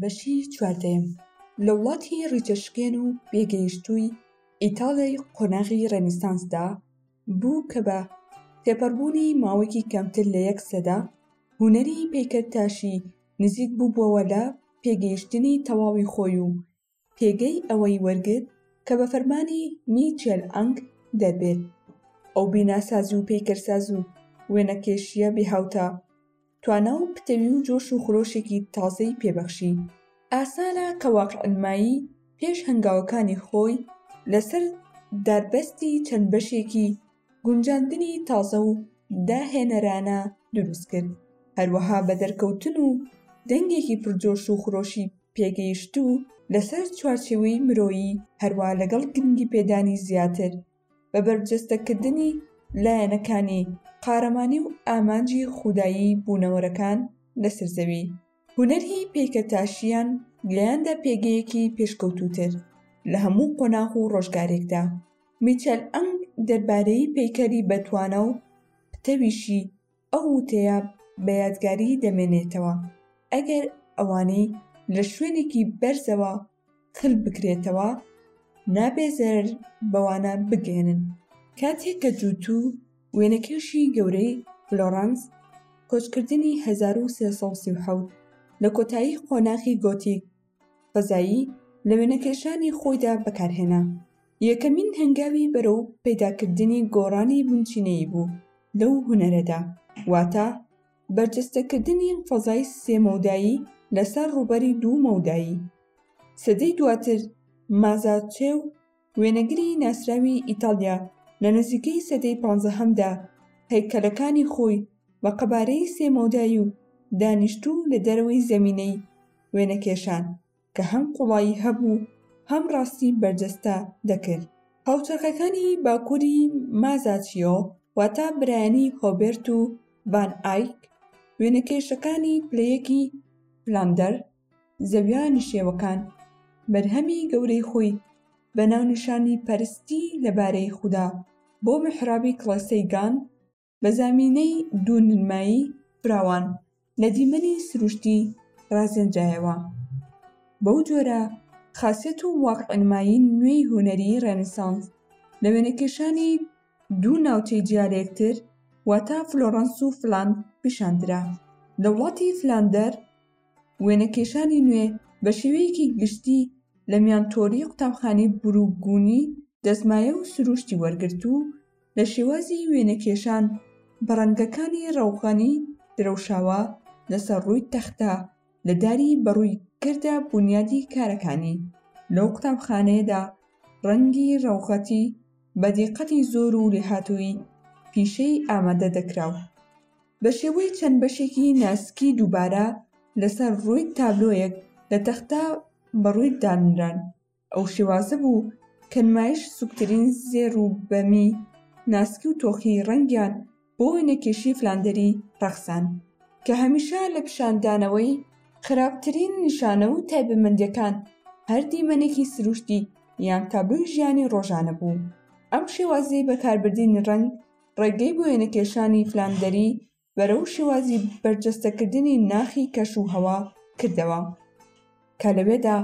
بەشی چواردەم لە وڵاتی ڕیچەشکێن و بێگەیشتووی ئیتاڵی قۆناغی ڕێنیسانسدا بوو کە بە تێپەڕبوونی ماوەیەکی کەمتر لە یەک سەدا هوەری پیکەرتاشی نزیک بووبووەوە لە پێگەیشتنی تەواوی خۆی و پێگەی ئەوەی وەرگرت کە بە فەرمانی میچێل ئەنگ دەربێت ئەو بیناساز و پەیکەرساز و وێنەکێشیە بێهاوتا توانا و پتەوی و جۆش و خرۆشێکی تازەی پێبەخشی ئاسانە کە واقعنمایی پێش هەنگاوەکانی خۆی لەسەر داربەستی چەند بەشێکی گونجاندنی تازە و داهێنەرانە دروست کرد، هەروەها بە دەرکەوتن و دەنگێکی پر جۆش و خرۆشی پێگەیشتوو لەسەر چوارچێوەی مرۆیی، هەروا لەگەڵ گرنگیپێدانی زیاتر بە بەرجەستەکردنی لایەنەکانی قارەمانی و ئامانجی خودایی بوونەوەرەکان لەسەر زەوی. هونەری پیکەتاشیان گەیاندە پێگەیەکی پێشکەوتووتر لە هەموو قۆناغ و ڕۆژگارێکدا. میچەل ئەنگ دەربارەی پەیکەری بەتوانا و پتەویشی ئەو وتەیە بە یادگاری دەمێنێتەوە، ئەگەر ئەوانەی لە شوێنێکی بەرزەوە کل بکرێتەوە نابێ زەرەر بەوانە بگەێنن کاتێک کە جووت و وێنەکێشی گەورەی فلۆرانس کۆچکردنی 1330 لە کۆتایی قۆناخی گۆتیک فەزایی لە وێنەکێشانی خۆیدا بەکارهێنا یەکەمین هەنگاوی بەرەو پەیداکردنی گۆڕانی بنچینەیی بوو لەو هونەرەدا واتە بەرجەستەکردنی فەزای سێ مەودایی لەسەر ڕووبەری دوو مەودایی. سەدەی دواتر مازاچێو، وێنەگری ناسراوی ئیتاڵیا لە نزیکەی سەدەی پانزەهەمدا هەیکەلەکانی خۆی بە قەبارەی سێ مەودایی و دانیشتوو لە دەرەوەی زەمینەی وێنەکێشان کە هەم قوڵایی هەبوو هەم ڕاستی بەرجەستە دەکرد. هاوچەرخەکانی باکووری مازاچیۆ واتا برایانی هۆبێرت و ڤان ئایک، وێنەکێشەکانی پلەیەکی فلاندەر، زەویە نشێوەکان، بەرهەمی گەورەی خۆی بە ناونیشانی پەرستی لەبارەی خودا بۆ میحرابی کڵێسەی گان، بە زامینەی دوو نرمایی فراوان لە دیمەنی سروشتی ڕازێنرایەوە بەو جۆرە خاسیەت و واقعنمایی نوێی هونەری ڕێنسانس لە وێنەکێشانی دوو ناوچەی جیا لە یەکتر واتە فلۆڕەنس و فلاند پیشاندرا لە وڵاتی فلاندەر وێنەکێشانی نوێ بە شێوەیەکی گشتی لە میانتۆری قوتابخانەی بروگونی دەستمایە و سروشتی وەرگرت و لە شێوازی وێنەکێشان بە ڕەنگەکانی ڕەوغانی درەوشاوە لەسەر ڕووی تەختە لە داری بەڕووی کردە بونیادی کارەکانی، لەو قوتابخانەیەدا ڕەنگی ڕەوغەتی بە دیقەتی زۆر و لێهاتوویی پیشەی ئامادە دەکرا و بە شێوەی چەند بەشێکی ناسکی دووبارە لەسەر ڕووی تابلۆیەک لە تەختە بەڕووی دانران. ئەو شێوازە بوو کە نمایش سووکترین زێڕ و بەمی ناسکی و تۆخی ڕەنگیان بۆ وێنەکێشی فلاندەری ڕەخسان، کە هەمیشە لە پیشاندانەوەی خراپترین نیشانە و تایبەتمەندییەکان هەر دیمەنێکی سرووشتی یان تابلۆی ژیانی ڕۆژانە بوو. ئەم شێوازەی بەکاربردنی ڕەنگ ڕێگەی بۆ وێنەکێشانی فلاندەری بەرەو شێوازی بەرجەستەکردنی ناخی کەش و هەوا کردەوە کە لەوێدا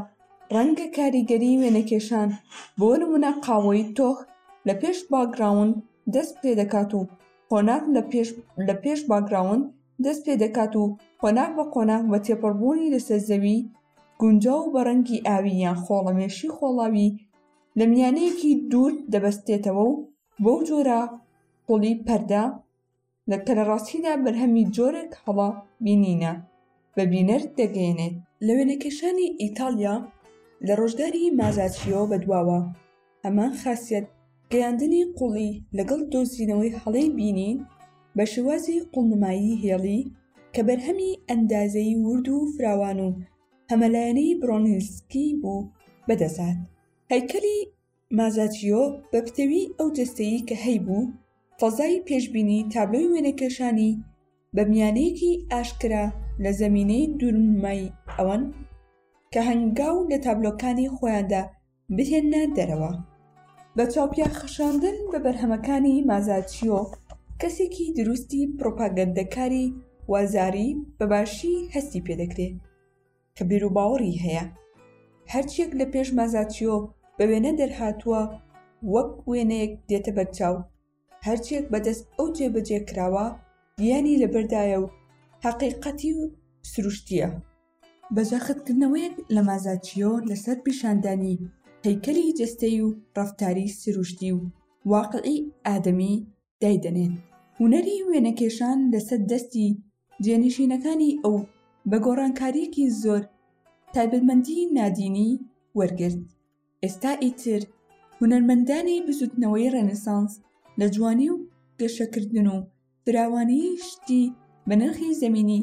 ڕەنگە کاریگەری وێنەکێشان بۆ نمونە قاوەی تۆخ لە پێش باگراوند دەست پێ دەکات و قۆناغ لە پێش باگراوند دەست پێ دەکات و قۆناغ بە قۆناغ بە تێپەڕبوونی لەسەر زەوی گونجا و بەڕەنگی ئاوی یان خۆڵەمێشی خۆڵاوی لە میانەیەکی دوور دەبەستێتەوە و بەو جۆرە قوڵی پەردە لە تەلەڕاستیدا بەرهەمی جۆرێک هەڵە بینینە بە بینەر دەگەیەنێت. لە وێنەکێشانی ئیتاڵیا لە ڕۆژگاری مازاچییەوە بەدواوە هەمان خاسیەت گەیاندنی قوڵی لەگەڵ دۆزینەوەی هەڵەی بینین بە شێوازی قوڵنمایی هێڵی کە بەرهەمی ئەندازەیی ورد و فراوان و هەمەلایەنەی برۆنیلسکی بوو بەدەستهات. هەیکەلی مازاچیۆ بە پتەوی ئەو جەستەی کە هەیبوو، فەزای پێشبینی تابلۆی وێنەکێشانی بە میانەیەکی ئاشکرا لە زەمینەی دوورنمای ئەوەن کە هەنگاو لە تابلۆکانی خۆیاندا بهێننە دەرەوە. بە چاوپیا خشاندن بە بەرهەمەکانی مازاچیۆ، کەسێکی دروستی پڕوپاگەندەکاری وازاری بە باشی هەستی پێدەکرێ. کە بیروباوەڕی هەیە هەرچیەک لە پێش مازاچیۆ بە وێنە دەرهاتووە وەک وێنەیەک دێتە بەرچاو هەرچێک بەدەست ئەو جێبەجێ کراوە گیانی لەبەردایە و حەقیقەتی و سروشتیە بە جەختکردنەوەیەک لە مازاچیۆ لەسەر پیشاندانی هەیکەلی جەستەی و ڕەفتاری سروشتی و واقعی ئادەمی دایدەنێت هونەری وێنەکێشان لەسەر دەستی جێنشینەکانی ئەو بە گۆڕانکاریەکی زۆر تایبەتمەندی نادینی وەرگرت ئێستا ئیتر هونەرمەندانی بزوتنەوەی ڕێنسانس لە جوانی و گەشەکردن و فراوانی شتی بە نرخی زەمینی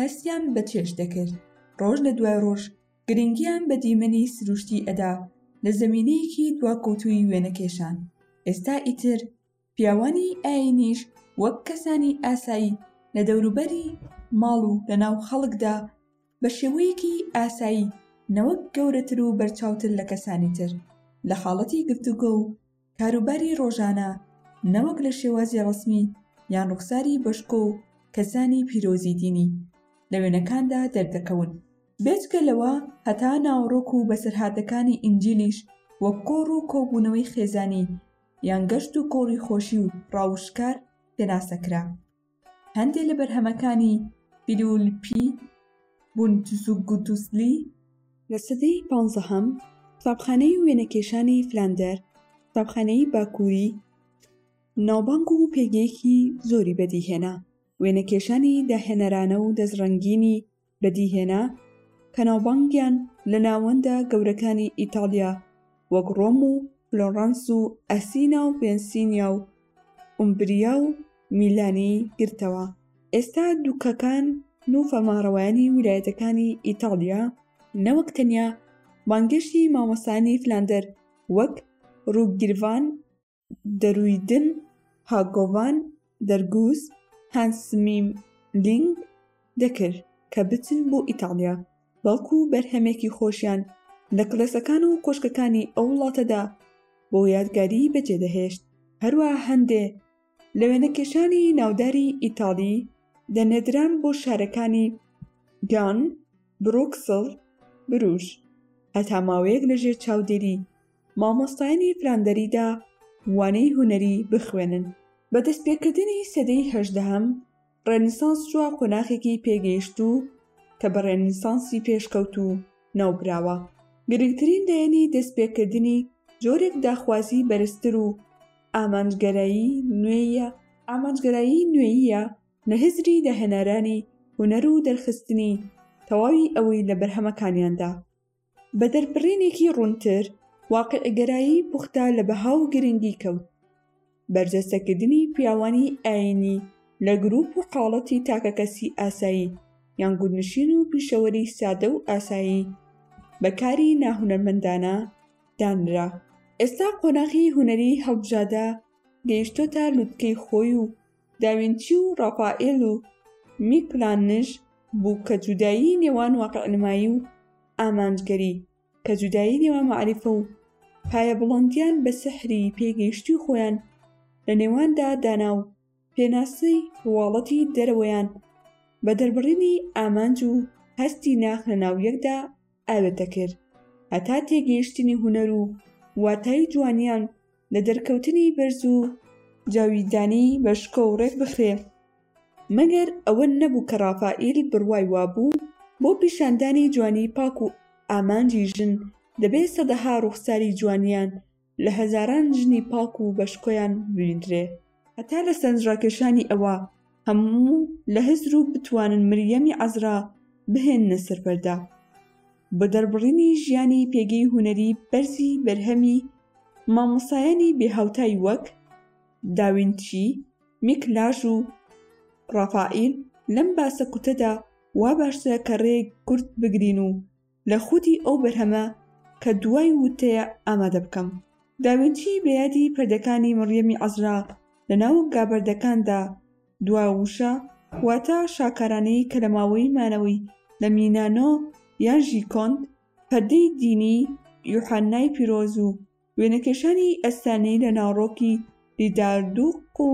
هەستیان بە چێش دەکرد ڕۆژ لە دوای ڕۆژ گرنگیان بە دیمەنی سروشتی ئەدا لە زەمینەیەکی دواکەوتووی وێنەکێشان ئێستا ئیتر پیاوانی ئایینیش وەک کەسانی ئاسایی لە دەوروبەری ماڵ و لەناو خەڵکدا بە شێوەیەکی ئاسایی نەوەک گەورەتر و بەرچاوتر لە کەسانی تر لە حاڵەتی گفتوگۆ و کاروباری ڕۆژانە نەوەک لە شێوازی ڕەسمی یان ڕوخساری بەژکۆ و کەسانی پیرۆزی دینی لە وێنەکاندا دەردەکەون. بێجگە لەوە هەتا ناوەڕۆک و بەسەرهاتەکانی ئینجیلیش وەک کۆڕ و کۆبوونەوەی خێزانی یان گەشت و کۆڵی خۆشی و ڕاووشکار پێناسە کرا. هەندێ لە بەرهەمەکانی بیلیولپی بونتسوگوتوسلی، لە سەدەی پانزەهەم قوتابخانەی وێنەکێشانی فلاندەر قوتابخانەی باکووری ناوبانگ و پێگەیەکی زۆری بەدی هێنا، وێنەکێشانی داهێنەرانە و دەستڕەنگینی، بەدیهێنا کە ناوبانگیان لە ناوەندە گەورەکانی ئیتاڵیا وەک ڕۆم و فلۆڕەنس و ئەسینا و ڤێنسینیا و ئومبریا و میلانی گرتەوە ئێستا دوکەکان و فەرمانڕەوایانی ویلایەتەکانی ئیتاڵیا نەوەک تەنیا بانگێشتی مامۆستایانی فلاندەر وەک ڕووگیرڤان، دەرویدن هاگۆڤان دەرگوز هانسمیم لینگ دەکرد کە بچن بۆ ئیتاڵیا بەڵکو بەرهەمێکی خۆشیان لە کڵێسەکان و کۆشکەکانی ئەو وڵاتەدا بۆ یادگاری بەجێ دەهێشت هەروە هەندێ لە وێنەکێشانی ناوداری ئیتاڵی دەنێدران بۆ شارەکانی گان برۆکسڵ بروژ هەتا ماوەیەک لەژێر چاودێری مامۆستایانی فلاندەریدا وانەی هونەری بخوێنن. بە دەستپێکردنی سەدەی هەژدەهەم، ڕێنیسانس چووە قۆناخێکی پێگەیشتوو کە بە ڕێنیسانسی پێشکەوتوو ناوبراوە. گرنگترین لایەنی دەستپێکردنی جۆرێک داخوازی بەرزتر و ئامانجگەرایی نوێیە، ئامانجگەرایی نوێییە لە هزری داهێنەرانی هونەر و دەرخستنی تەواوی ئەوەی لە بەرهەمەکانیاندا. بە دەربڕینێکی ڕوونتر، واقیعگەرایی پوختە لە بەها و گرنگی کەوت بەرجەستەکردنی پیاوانی ئایینی لە گروپ و حاڵەتی تاکەکەسی ئاسایی یان گوندنشین و پیشەوەری سادە و ئاسایی بە کاری ناهونەرمەندانە دانرا. ئێستا قۆناغی هونەری هەڵبژادە گەیشتۆتە لوتکەی خۆی و، داوینچی و ڕافائێل و میکلانژ بوو کە جودایی نێوان واقیعنمایی و ئامانجگەری، کە جودایی نێوان مەعریفە و پایەبڵندیان بە سیحری پێگەیشتووی خۆیان لە نێواندا دانا و پێناسەی ڕواڵەتی دەرەوەیان بە دەربڕینی ئامانج و هەستی ناخ لەناو یەکدا ئاوێتە کرد هەتا تێگەیشتنی هونەر و واتای جوانیان لە دەرکەوتنی بەرز و جاویدانی بە شکۆ و ڕێک بخرێ. مەگەر ئەوە نەبوو کە ڕافائیل بڕوای وابوو بۆ پیشاندانی جوانی پاک و ئامانجی ژن دەبێ سەدەها ڕوخساری جوانیان لە هەزاران ژنی پاک و بەشکۆیان ببیندرێ هەتا لە سەرنجڕاکێشانی ئەوە هەموو لە هزر و بتوانن مریەمی عەزرا بهێننە سەر پەردە. بە دەربڕینی ژیانی پێگەی هونەری بەرزی بەرهەمی مامۆستایانی بێ هاوتای وەک، داوینچی، میکلاژ و ڕافائیل لەم باسە کورتەدا وا باشترە کە ڕێ کورت بگرین و لە خودی ئەو بەرهەمە کە دوای وتەیە ئامادە بکەم. داوینچی بە یادی پردەکانی مریەمی عەزرا لە ناو گابەردەکاندا دوا وشە واتا شاکارانەی کە لە ماوەی مانەوەی لە مینانۆ یان ژیکۆند، پردەی دینی یوحەننای پیرۆز و وێنەکێشانی ئەستانەی لە ناوەڕۆکی لیداردوق و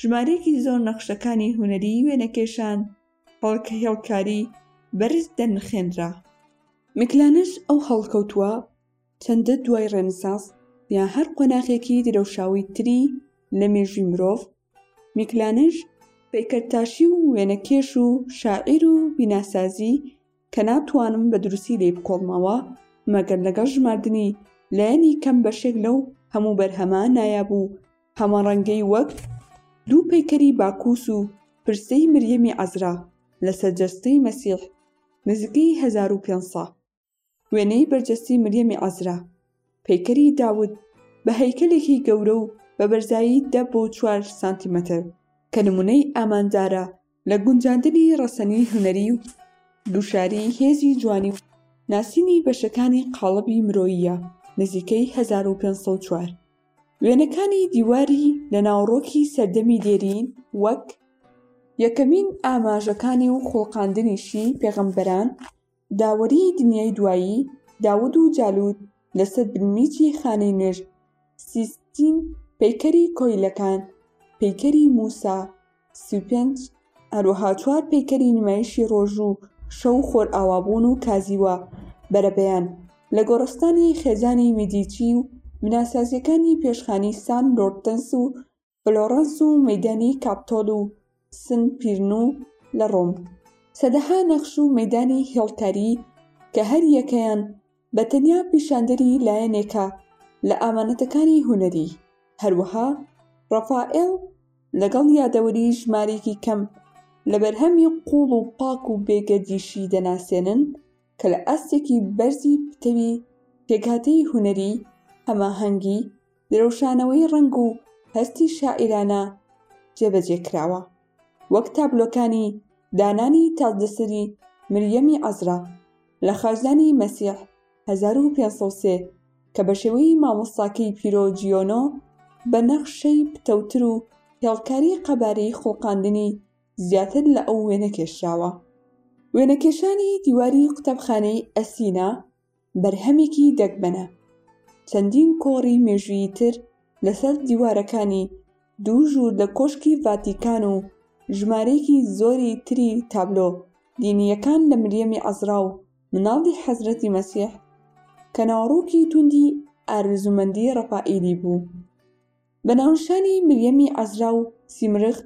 ژمارەیەکی زۆر نەخشەکانی هونەریی وێنەکێشان، بەڵکە هێڵکاری بەرز دەنرخێنرا. میکلانج ئەو هەڵکەوتووە چەندە دوای ڕێنسانس یا هەر قۆناخێکی درەوشاوەی تری لە مێژووی مرۆڤ، میکلانج پەیکەرتاشی و وێنەکێش و شاعیر و بیناسازی، کە ناتوانم بە دروستی لێی بکۆڵمەوە مەگەر لەگەڵ ژماردنی لایەنی کەم بەشێک لەو هەموو بەرهەمە نایاب و هەمەڕەنگەی وەک دوو پەیکەری باکوس و پرسەی مریەمی عەزرا لەسەر جەستەی مەسیح، نزیکەی هەزار و پێنج سە. وێنەی بەرجەستی مریەمی عەزرا، پەیکەری داود، بە هەیکەلێکی گەورە و بە بەرزایی دە بۆ چوار سانتیمەتر، کە نمونەی ئامانجدارە لە گونجاندنی ڕەسەنی هونەری و گوشاری هێزی جوانی و ناسینی بەشەکانی قاڵبی مرۆییە، نزیکەی هەزار و پێنج سەد و چوار. وێنەکانی دیواری لە ناوەڕۆکی سەردەمی دێرین وەک، یەکەمین ئاماژەکانی و خوڵقاندنیشی پێغەمبەران، داوەریی دنیای دوایی، داود و جالوت لەسەر بنمیچی خانەی نوێژ، سیستین، پەیکەری کۆیلەکان، پەیکەری مووسا، سی و پێنج، هەروەها چوار پەیکەری نمایشی ڕۆژ و شەو و خۆرئاوابوون و کازیوە، بەرەبەیان، لە گۆڕستانی خێزانی میدیچی و بناسازییەکانی پێشخانی سان لۆرتنس و فلۆڕەنس و مەیدانی کاپتۆل و سن پیرنو لە ڕۆم سەدەها نەخش و مەیدانی هێڵکاری کە هەر یەکەیان بە تەنیا پیشاندەری لایەنێکە لە ئامانەتەکانی هونەری هەروەها ڕەفائێڵ لەگەڵ یادەوەری ژمارێکی کەم لە بەرهەمی قوڵ و پاک و بێگەردیشی دەناسێنن کە لە ئاستێکی بەرزی پتەوی پێکهاتەی هونەری هەماهەنگی درەوشانەوەی ڕەنگ و هەستی شاعیرانە جێبەجێ کراوە وەک تابلۆکانی دانانی تازدەسەری مریەمی عەزرا لە خاجدانی مەسیح 1503 کە بە شێوەی مامۆستاکەی پیرۆ جیۆنۆ بە نەخشەی پتەوتر و هێڵکاری قەبارەی خوڵقاندنی زیاتر لە ئەو وێنە کێشراوە وێنەکێشانی دیواری قوتابخانەی ئەسینا بەرهەمێکی دەگمەنە. چەندین کۆڕی مێژوویی تر لەسەر دیوارەکانی دوو ژوور لە کۆشکی ڤاتیکان و ژمارەیەکی زۆری تری تابلۆ دینییەکان لە مریەمی عەزرا و منداڵی حەزرەتی مەسیح، کە ناوەڕۆکی توندی ئارزوومەندی ڕەفائیلی بوو، بە ناونیشانی مریەمی عەزرا و سیمرغ،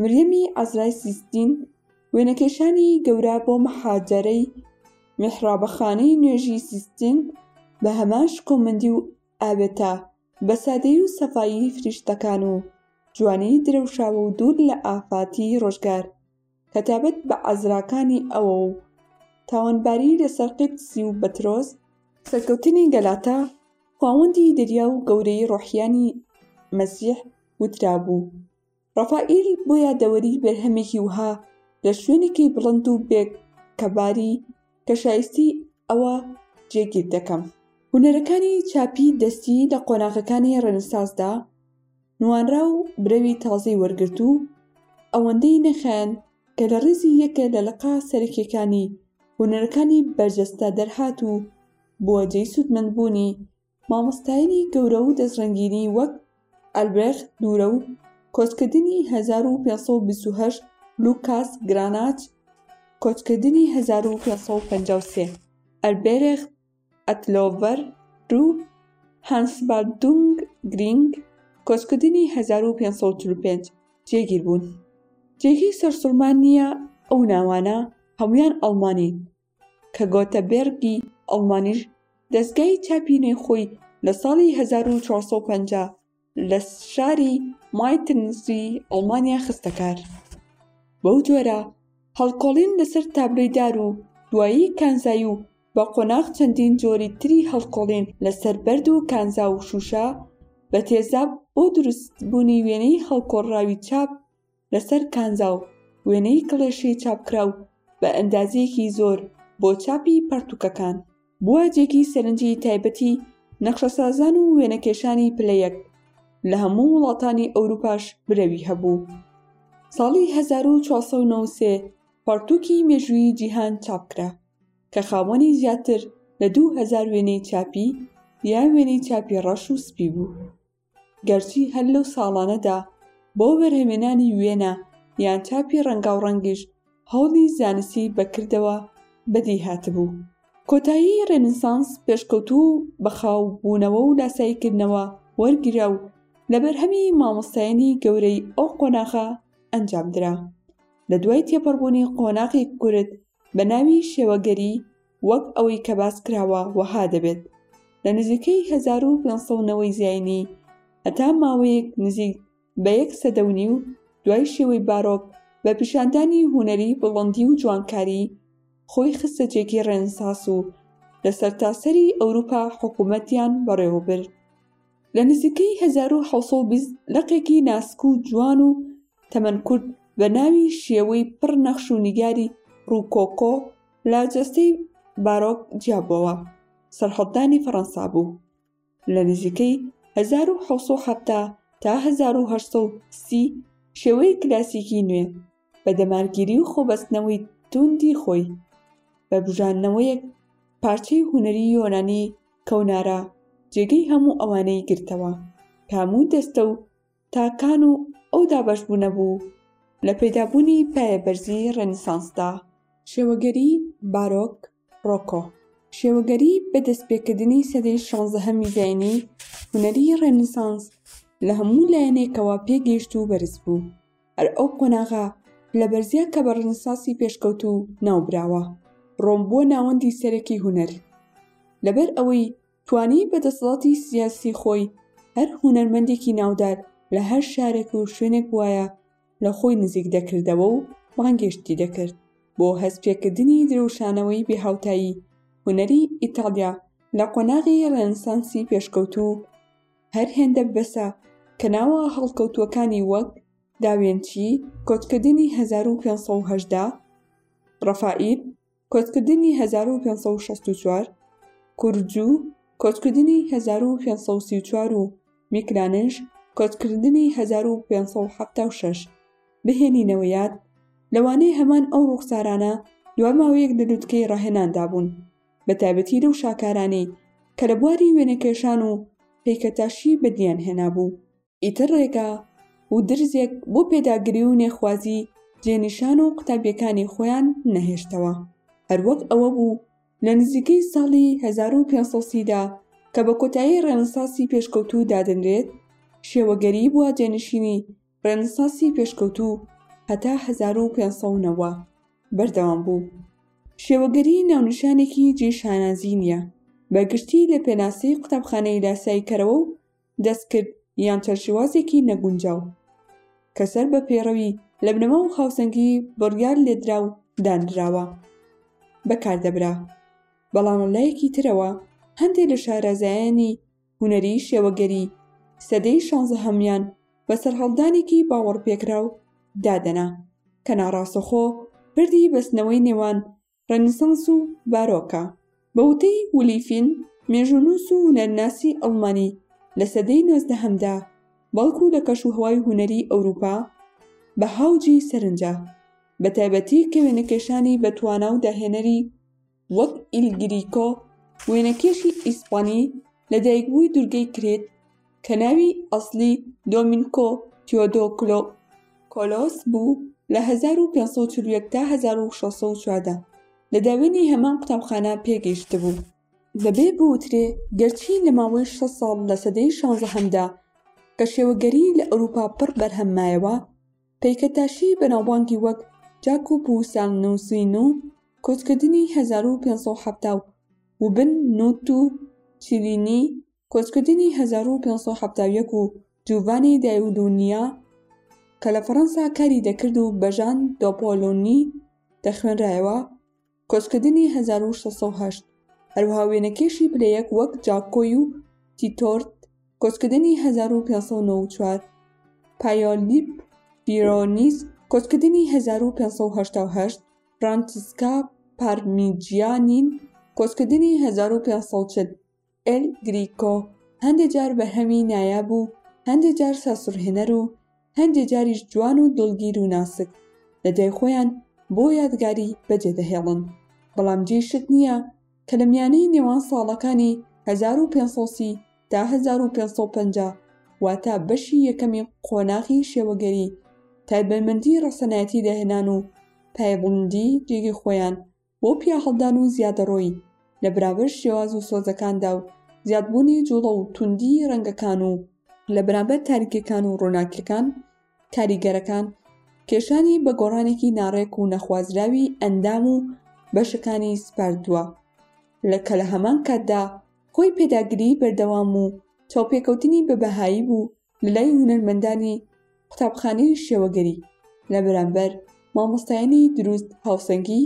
مریەمی عەزرای سیستین وێنەکێشانی گەورە بۆ مەحادەرەی میحڕابەخانەی نوێژی سیستین بە هەمان شکۆمەندی و ئاوێتە بە سادەیی و سەفایی فریشتەکان و جوانی درەوشاوە و دوور لە ئافاتی ڕۆژگار کە تابەت بە عەزراکانی ئەوە و تاوانباری لەسەر قیبسی و بەترۆس سەرکەوتنی گەلاتە خواوەندی دەریا و گەورەی ڕۆحیانی مەسیح وترابوو ڕەفائیل بۆ یادەوەریی بەرهەمێکی وەها لە شوێنێکی بڵند و بێ کەباری کە شایستەی ئەوە جێگیر دەکەم. هونەرەکانی چاپی دەستی لە قۆناغەکانی ڕێنساسدا نوانرا و برەوی تازەی وەرگرت و ئەوەندەی نەخایاند کە لە ڕیزی یەکێ لە لقە سەرەکییەکانی هونەرەکانی بەرجەستە دەرهات و بووە جێی سوودمەندبوونی مامۆستایانی گەورە و دەستڕەنگینی وەک ئەلبرێخت دورە و کۆچکردنی 1528 لوکاس گراناچ کۆچکردنی 1553 ئەلبێرێخت ئەتلۆڤەر و هانسبادونگ گرینگ کۆچکردنی 1545 جێگیر بوون جێگەی سەرسوڕمان نییە ئەو ناوانە هەموان ئەڵمانین کە گۆتەبێرگی ئەڵمانیش دەزگای چاپی نوێی خۆی لە ساڵی 1450 لە شاری مایتنزی ئەڵمانیا خستە کار. بەو جۆرە هەڵکۆڵین لەسەر تابلۆی دار و دوایی کانزایی و بە قۆناغ چەندین جۆری تری هەڵکۆڵین لەسەر بەرد و کانزا و شووشە بە تێزاب بۆ دروستبوونی وێنەی هەڵکۆڵراوی چاپ، لەسەر کانزا و وێنەی کڵێشەی چاپکراو بە ئەندازەیەکی زۆر بۆ چاپی پەڕتووکەکان، بووە جێگەی سەرنجی تایبەتی نەخشەسازان و وێنەکێشانی پلە یەک، لە هەموو وڵاتانی ئەورووپاش برەوی هەبوو. ساڵی هەزار و چوار سەد و نەوەد و سێ پەڕتووکی مێژووی جیهان چاپکرا، کە خاوەنی زیاتر لە دوو هەزار وێنەی چاپی یا وێنەی چاپی ڕەش و سپی بوو. گەرچی هەر لەو ساڵانەدا بۆ وەبەرهەمێنانی وێنە یان چاپی ڕەنگاوڕەنگیش هەوڵی زانستی بە کردەوە بەدی هاتبوو. کۆتایی ڕێنیسانس پێشکەوتوو و بە خاو بوونەوە و لاسایی کردنەوە وەرگیرا و لە بەرهەمی مامۆستایانی گەورەی ئەو قۆناغە ئەنجام درا. لە دوای تێپەڕبوونی قۆناغی کورت بە ناوی شێوەگەری وەک ئەوەی کە باس کراوە وەها دەبێت لە نزیکەی 1500 نەوەی زاینی هەتا ماوەیەک نزیک بە یەک سەدە و نیو دوای شێوەی بارۆک بە پیشاندانی هونەری بڵندی و جوانکاری خۆی خستە جێگی ڕێنساس و لە سەرتاسەری ئەوروپا حکوومەتیان بەڕێوەبرد لە نزیکەی 1920 لقێکی ناسک و جوان و تەمەن کورت بە ناوی شێوەی پڕ نەخش و نیگاری ڕووکۆکۆ لە جەستەی بارۆک جیابووەوە سەرحەددانی فەڕەنسا بوو لە نزیکەی 1970 تا 1930 شێوەی کلاسیکی نوێ بە دەمارگیری و خۆبەستنەوەی توندی خۆی بە بژاندنەوەیەک پارچەی هونەری یۆنانی کەونارا جێگەی هەموو ئەوانەی گرتەوە کە هەموو دەستە و تاکان و ئەو دابەشبوونە بوو لە پەیدابوونی پایە بەرزی ڕێنیسانسدا. شێوەگەری بارۆک، ڕۆکۆ، شێوەگەری بە دەستپێکردنی سەدەی شانزەهەمی زاینی هونەری ڕێنیسانس لە هەموو لایەنێکەوە پێگەیشت و بەرز بوو، هەر ئەو قۆناغە پلە بەرزە کە بە ڕێنیساسی پێشکەوتوو ناوبراوە، ڕۆم بووە ناوەندی سەرەکی هونەر لەبەر ئەوەی توانی بە دەسەڵاتی سیاسی خۆی هەر هونەرمەندێکی ناودار لە هەر شارێک و شوێنێک بوایە لە خۆی نزیک دەکردەوە و بانگێشتی دەکرد بۆ هەست پێکردنی دروشانەوەی بێهاوتایی هونەری ئیتاڵیا لە قۆناغی ڕێنسانسی پێشکەوتوو هەر هێندە بەسە کە ناوە هەڵکەوتووەکانی وەک داوێنچی کۆچکردنی 1580 ڕەفائیل کۆچکردنی هەزار و پێنج سەد و شەست و چوار، کورجو، کۆچکردنی هەزار و پێنج سەد و سی و چوار و میکلانش، کۆچکردنی هەزار و پێنج سەد و حەفتا و شەش. بهێنینەوە یاد، لەوانەیە هەمان ئەو ڕووخسارانە دوای ماوەیەک لە لوتکەی ڕاهێناندا بوون، بەتایبەتی لەو شاکارانەی کە لە بواری وێنەکێشان و هەیکەلتاشیی بەدییان هێنابوو. ئیتر ڕێگا و درزێک بۆ پێداگری و نێخوازی جێنیشان و قوتابیەکانی خۆیان نەهێشتەوە، هەروەک ئەوە بوو لە نزیکەی ساڵی 1530 دا کە بە کۆتایی ڕێنساسی پێشکەوتوو دادەنرێت، شێوەگەری بووە جێنشینی ڕێنساسی پێشکەوتوو هەتا 1590 بەردەوام بوو. شێوەگەری ناونیشانێکی جێی شانازی نیە بە گشتی لە پێناسەی قوتابخانەی لاسایی کەرەوە و دەستکرد یان چەرشیوازێکی نەگونجاو کە سەر بە پێڕەوی لە بنەما و خاوسەنگی بڕیار لێدراو دانراوە بەکاردەبرا بەڵام لە لایەکی ترەوە هەندێک لە شارەزایانی هونەری شێوەگەری سەدەی شانزەهەمیان بە سەرهەڵدانێکی باوەڕپێکراو دادەنا کە ناڕاستەخۆ پردی بەستنەوەی نێوان ڕێنسانس و بارۆکە. بە وتەی ولی فین، مێژوونووس و هونەرناسی ئەڵمانی، لە سەدەی نۆزدەهەمدا، بەڵکو لە کەشوهەوای هونەری ئەوروپا، بەها و جێی سەرنجە، بەتایبەتی کە وێنەکێشانی بەتوانا و داهێنەری وەک ئیل گریکۆ، وێنەکێشی ئیسپانی، لەدایکبووی دورگەی کرێت کە ناوی ئەسڵی دۆمینکۆ تیۆدۆکلۆ کۆلۆس بوو لە 1541 تا 1614 لە داوێنی هەمان قوتابخانە پێگەیشتبوو. دەبێ بوترێ گەرچی لە ماوەی شەست ساڵ لە سەدەی شانزەهەمدا کە شێوەگەری لە ئەوروپا پڕ بەرهەم مایەوە، پەیکەتاشی بەناوبانگی وەک جاکوب و سان نووسین و کۆچکردنی 1570 و بن نووت و چیلینی، کۆچکردنی هەزار و پێنج سەد و حەفتا و یەک و جوڤانی دایولونیا کە لە فەڕەنسا کاری دەکرد و بە ژان دۆپۆلۆنی دەخوێنرایەوە، کۆچکردنی هەزار و شەش سەد و هەشت، هەروەها وێنەکێشی پلە یەک وەک جاکۆی و تیتۆرت، کۆچکردنی هەزار و پێنج سەد و نۆ و چوار، پایۆلیپ ڤیرۆنیز، کۆچکردنی هەزار و پێنج سەد و هەشتا و هەشت، فرانچسکا پارمیجیانین، کۆچکردنی هەزار و پێنج سەد و چل. ئێل گریکۆ هەندێ جار بەرهەمی نایاب و هەندێ جار سەرسوڕهێنەر و هەندێ جاریش جوان و دڵگیر و ناسک لە جای خۆیان بۆ یادگاری بەجێ دەهێڵن بەڵام جێی شک نییە کە لە میانەی نێوان ساڵەکانی 1530 تا 1550 واتە بەشی یەکەمی قۆناغی شێوەگەری تایبەتمەندی ڕەسەنایەتی داهێنان و پایەبڵندی جێگەی خۆیان بۆ پیاهەڵدان و زیادەڕۆیی لە برابەر شێواز و سۆزەکاندا و زیادبوونی جوڵە و توندیی ڕەنگەکان و لە برابەر تاریکەکان و ڕووناکیەکان کاریگەرەکان کێشانی بە گۆڕانێکی ناڕێک و نەخوازراوی ئەندام و بەشەکانی سپاردووە لە کە لە هەمان کاتدا هۆی پێداگریی بەردەوام و چاوپێکەوتنی بە بەهایی بوو لەلای هونەرمەندانی قوتابخانەی شێوەگەری لە بەرامبەر مامۆستایانی دروست هاوسەنگی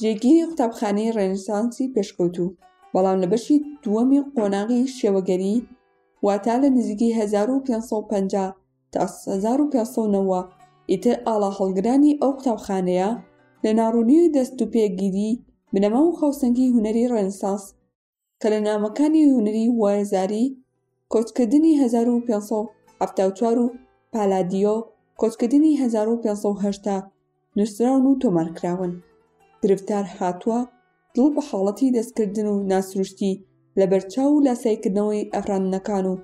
جێگیری قوتابخانەی ڕێنسانسی پێشکەوتوو بەڵام لە بەشی دووەمی قۆناغی شێوەگەری واتا لە نزیکی 1550 تا 1590 ئیتر ئاڵا هەڵگرانی ئەو قوتابخانەیە لە ناڕوونی و دەست و پێگیری بنەما و هاوسەنگی هونەری ڕێنسانس کە لە نامەکانی هونری وایزاری کۆچکردنی 1574 و پالادیۆ کۆچکردنی 1580 نووسراون و تۆمارکراون گرفتار هاتووە دڵ بە حاڵەتی دەستکردن و ناسروشتی لە بەرچاو و لاسایکردنەوەی ئەفراندنەکان و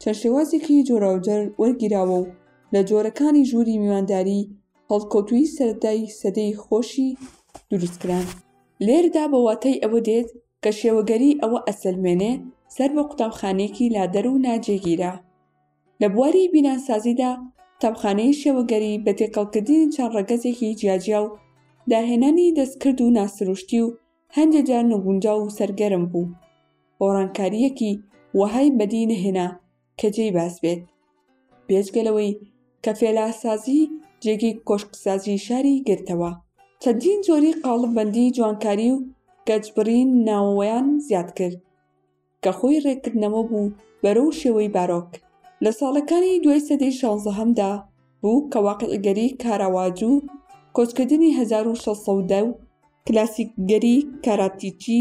چەند شێوازێکی جۆراوجەر وەرگیراوە و لە جۆرەکانی ژووری میوانداری هەڵکەوتوویی سەرەتای سەدەی خۆشی دروستکران. لێرەدا بە واتای ئەوە دێت کە شێوەگەری ئەوە ئەسەلمێنێ سەر بە قوتابخانەیەکی لادەر و ناجێگیرە. لە بواری بیناسازیدا قوتابخانەی شێوەگەری بە تێکەڵکردنی چەند ڕەگەزێکی جیاجیا و داهێنانی دەستکرد و ناسروشتی و هەندێ جار نەگونجاو و سەرگەرم بوو. گۆڕانکارییەکی وەهای بەدی نەهێنا کە جێی باس بێت بێجگەلەوەی کە فێلاسازی جێگەی کۆشکسازی شاری گرتەوە چەندین جۆری قاڵببندی جوانکاری و گەجبڕین ناوەوەیان زیاد کرد کە خۆی ڕێکردنەوە بوو بەرەو شێوەی بارۆک لە ساڵەکانی دوای سەدەی شانزەهەمدا بوو کە واقعگەری کاراواج و کۆچکردنی 1610 و کلاسیکگەری کاراتیچی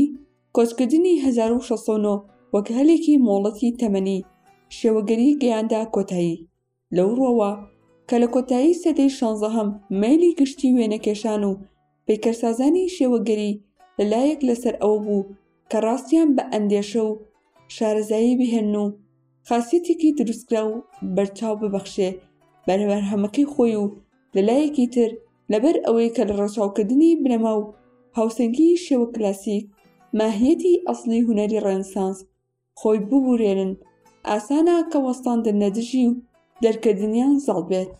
کۆچکردنی هەزار و شەش سەد و نۆ وەک هەلێکی مۆڵەتی تەمەنی شێوەگەری گەیاندە کۆتایی، لەو ڕوەوە کە لە کۆتایی سەدەی شانزەهەم مەیلی گشتی وێنەکێشان و پەیکەرسازانی شێوەگەری لە لایەک لەسەر ئەوە بوو کە ڕاستیان بە ئەندێشە و شارەزایی بهێنن و خاسیەتێکی دروستکراو بەرچاو ببەخشێ بە بەرهەمەکەی خۆی و لە لایەکی تر لەبەر ئەوەی کە لە ڕەچاوکردنی بنەما و هاوسەنگیی شێوە کلاسیک، ماهییەتی ئەسڵی هونەری ڕێنسانس، خۆی ببورێنن، ئاسانە کە وەستاندن لە دژی و دەرکردنیان زاڵ بێت.